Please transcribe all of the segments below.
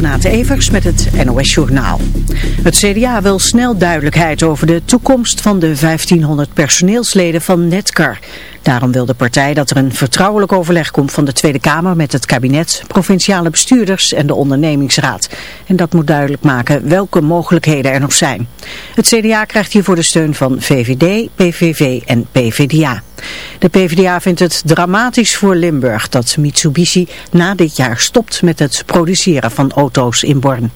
Renate Evers met het NOS Journaal. Het CDA wil snel duidelijkheid over de toekomst van de 1500 personeelsleden van Netcar. Daarom wil de partij dat er een vertrouwelijk overleg komt van de Tweede Kamer met het kabinet, provinciale bestuurders en de ondernemingsraad. En dat moet duidelijk maken welke mogelijkheden er nog zijn. Het CDA krijgt hiervoor de steun van VVD, PVV en PVDA. De PvdA vindt het dramatisch voor Limburg dat Mitsubishi na dit jaar stopt met het produceren van auto's in Born.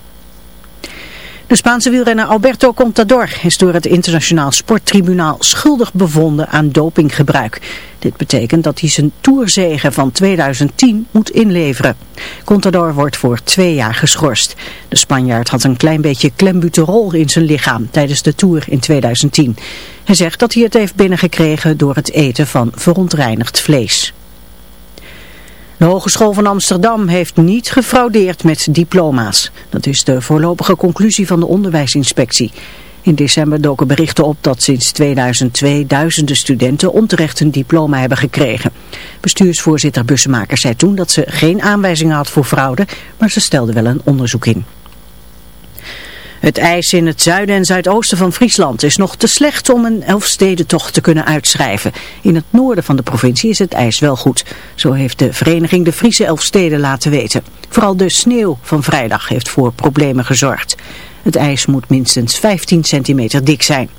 De Spaanse wielrenner Alberto Contador is door het internationaal sporttribunaal schuldig bevonden aan dopinggebruik. Dit betekent dat hij zijn toerzegen van 2010 moet inleveren. Contador wordt voor twee jaar geschorst. De Spanjaard had een klein beetje klembuterol in zijn lichaam tijdens de Tour in 2010. Hij zegt dat hij het heeft binnengekregen door het eten van verontreinigd vlees. De Hogeschool van Amsterdam heeft niet gefraudeerd met diploma's. Dat is de voorlopige conclusie van de onderwijsinspectie. In december doken berichten op dat sinds 2002 duizenden studenten onterecht een diploma hebben gekregen. Bestuursvoorzitter Bussemaker zei toen dat ze geen aanwijzingen had voor fraude, maar ze stelde wel een onderzoek in. Het ijs in het zuiden en zuidoosten van Friesland is nog te slecht om een elfstedentocht te kunnen uitschrijven. In het noorden van de provincie is het ijs wel goed. Zo heeft de vereniging de Friese Elfsteden laten weten. Vooral de sneeuw van vrijdag heeft voor problemen gezorgd. Het ijs moet minstens 15 centimeter dik zijn.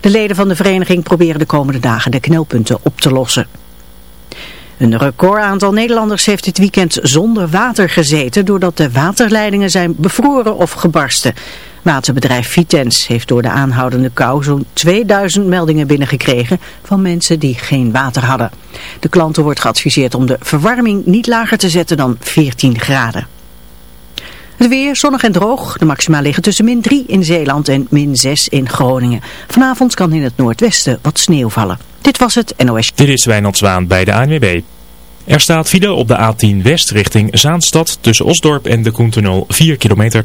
De leden van de vereniging proberen de komende dagen de knelpunten op te lossen. Een recordaantal Nederlanders heeft dit weekend zonder water gezeten doordat de waterleidingen zijn bevroren of gebarsten. Waterbedrijf Vitens heeft door de aanhoudende kou zo'n 2000 meldingen binnengekregen van mensen die geen water hadden. De klanten wordt geadviseerd om de verwarming niet lager te zetten dan 14 graden. Het weer zonnig en droog. De maxima liggen tussen min 3 in Zeeland en min 6 in Groningen. Vanavond kan in het noordwesten wat sneeuw vallen. Dit was het NOS. Dit is Wijnald Zwaan bij de ANWB. Er staat file op de A10 West richting Zaanstad tussen Osdorp en de Koentunnel 4 kilometer.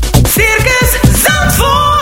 Circus Zandvoort.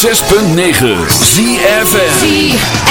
106.9 ZFM.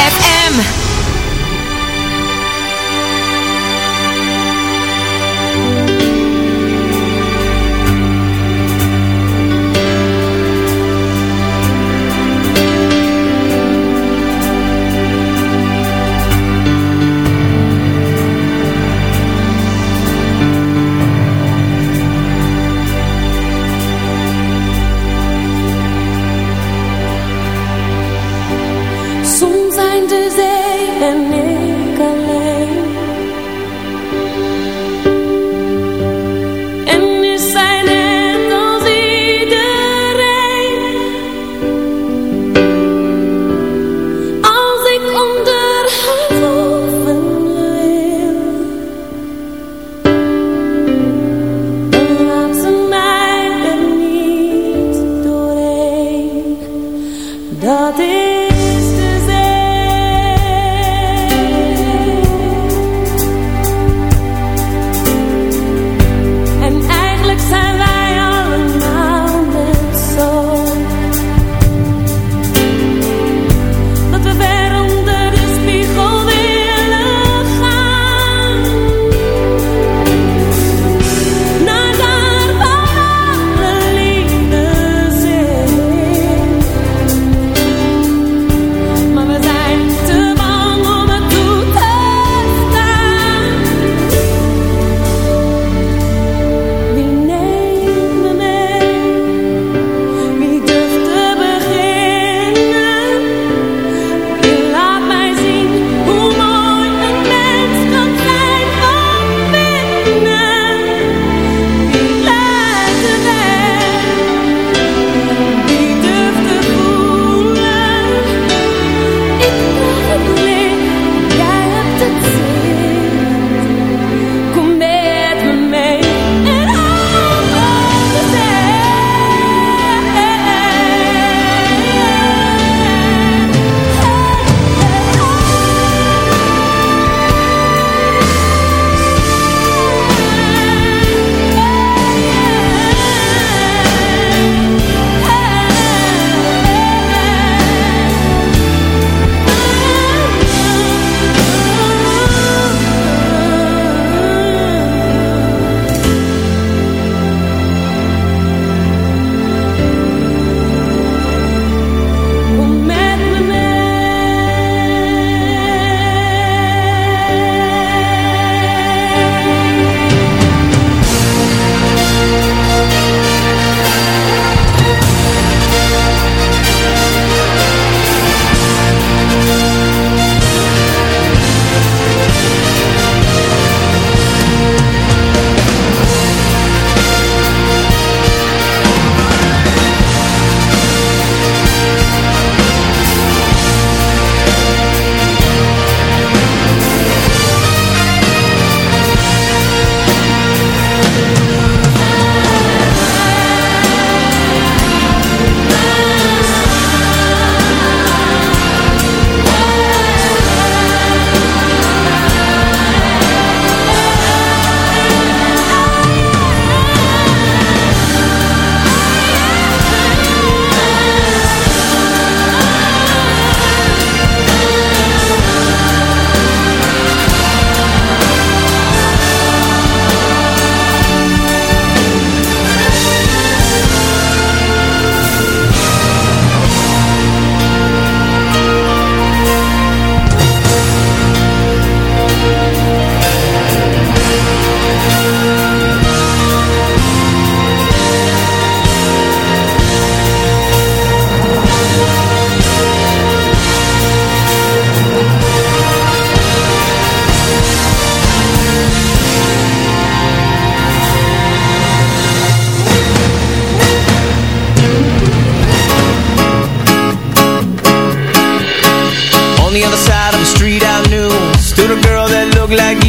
like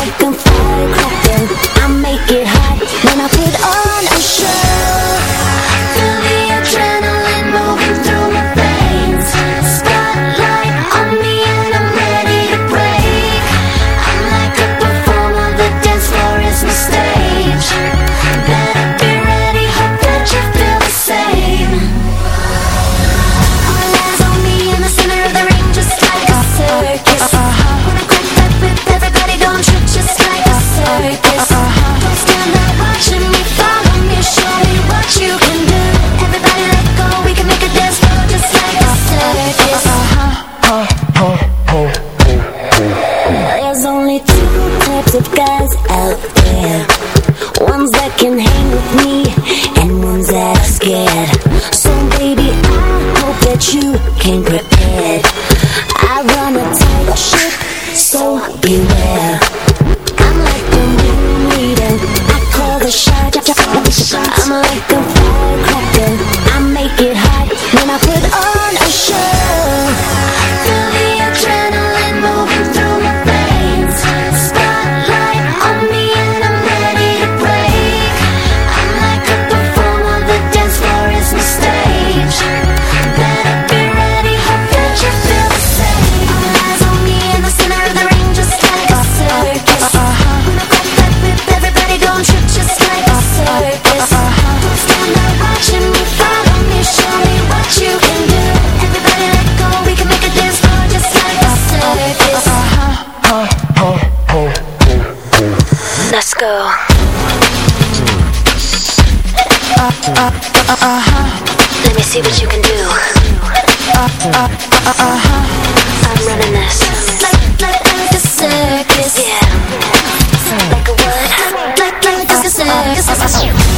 like see what you can do. Uh, uh, uh, uh-huh. I'm running this. Like, like, like a circus. Yeah. Like a what? Like, like, like a circus.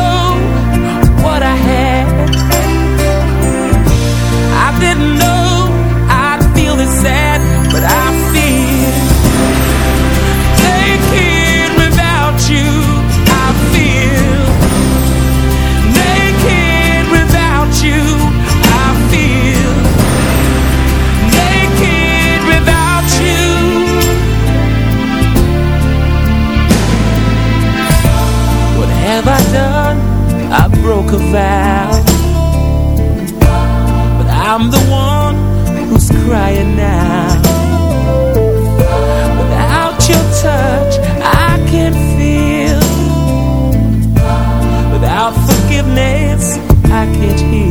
crying now. Without your touch, I can't feel. Without forgiveness, I can't heal.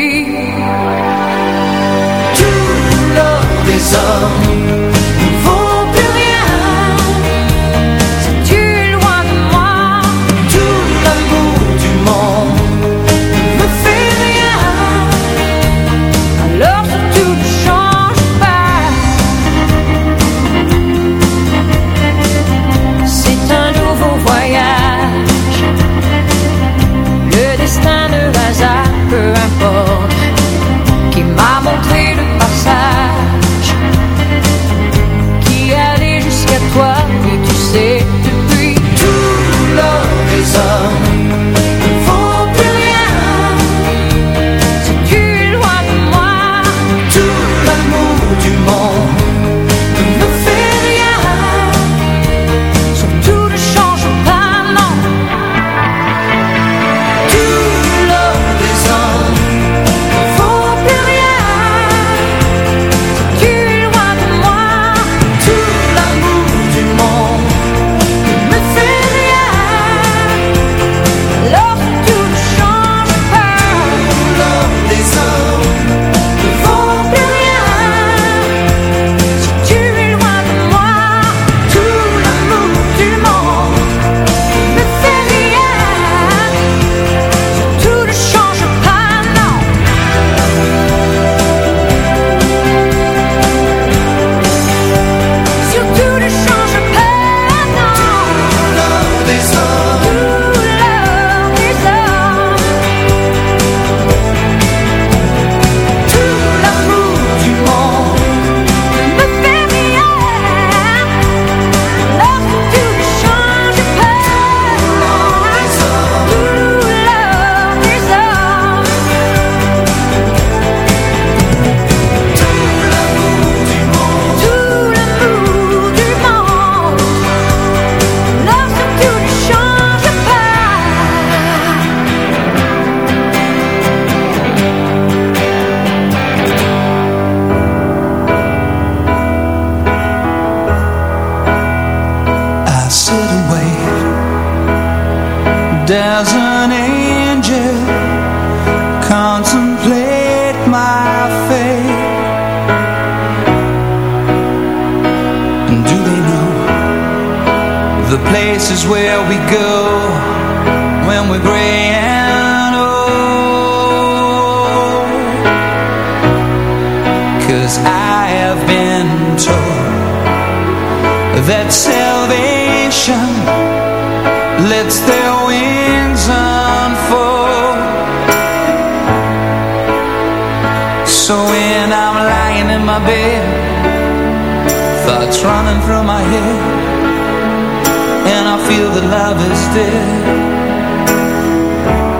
wasted.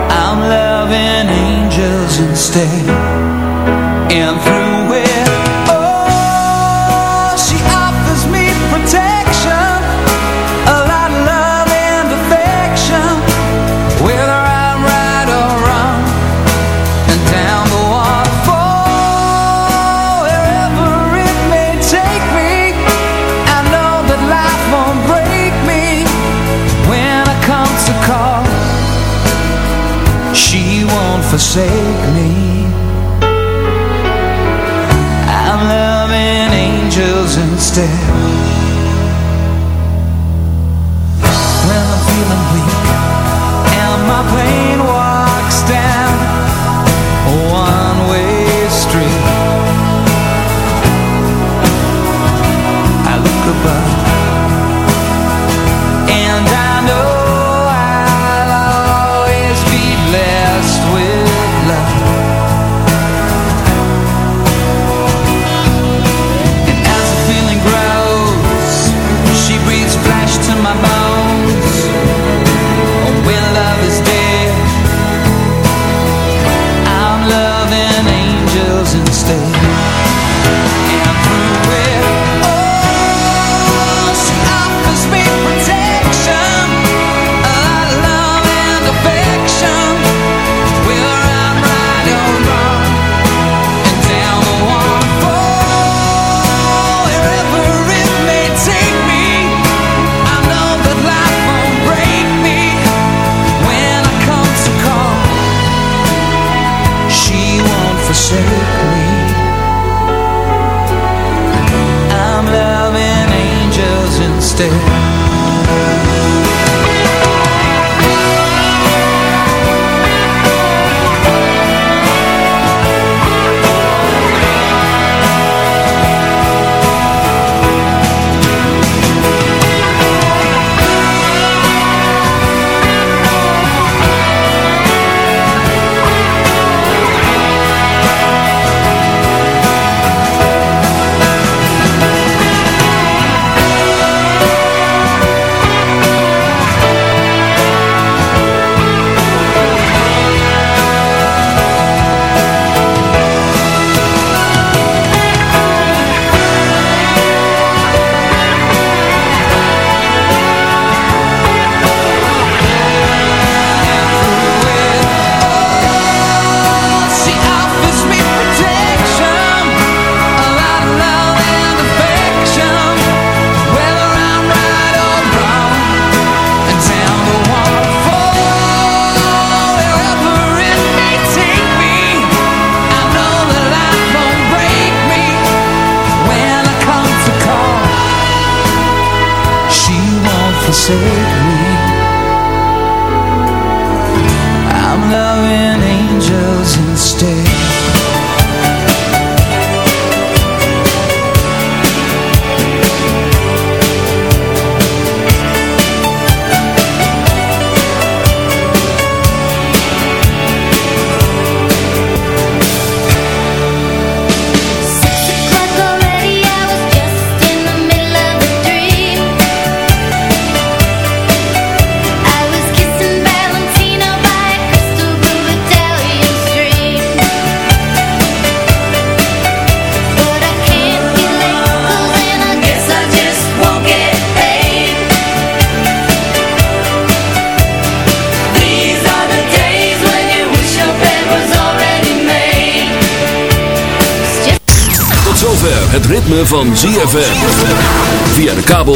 I'm loving angels instead. And through instead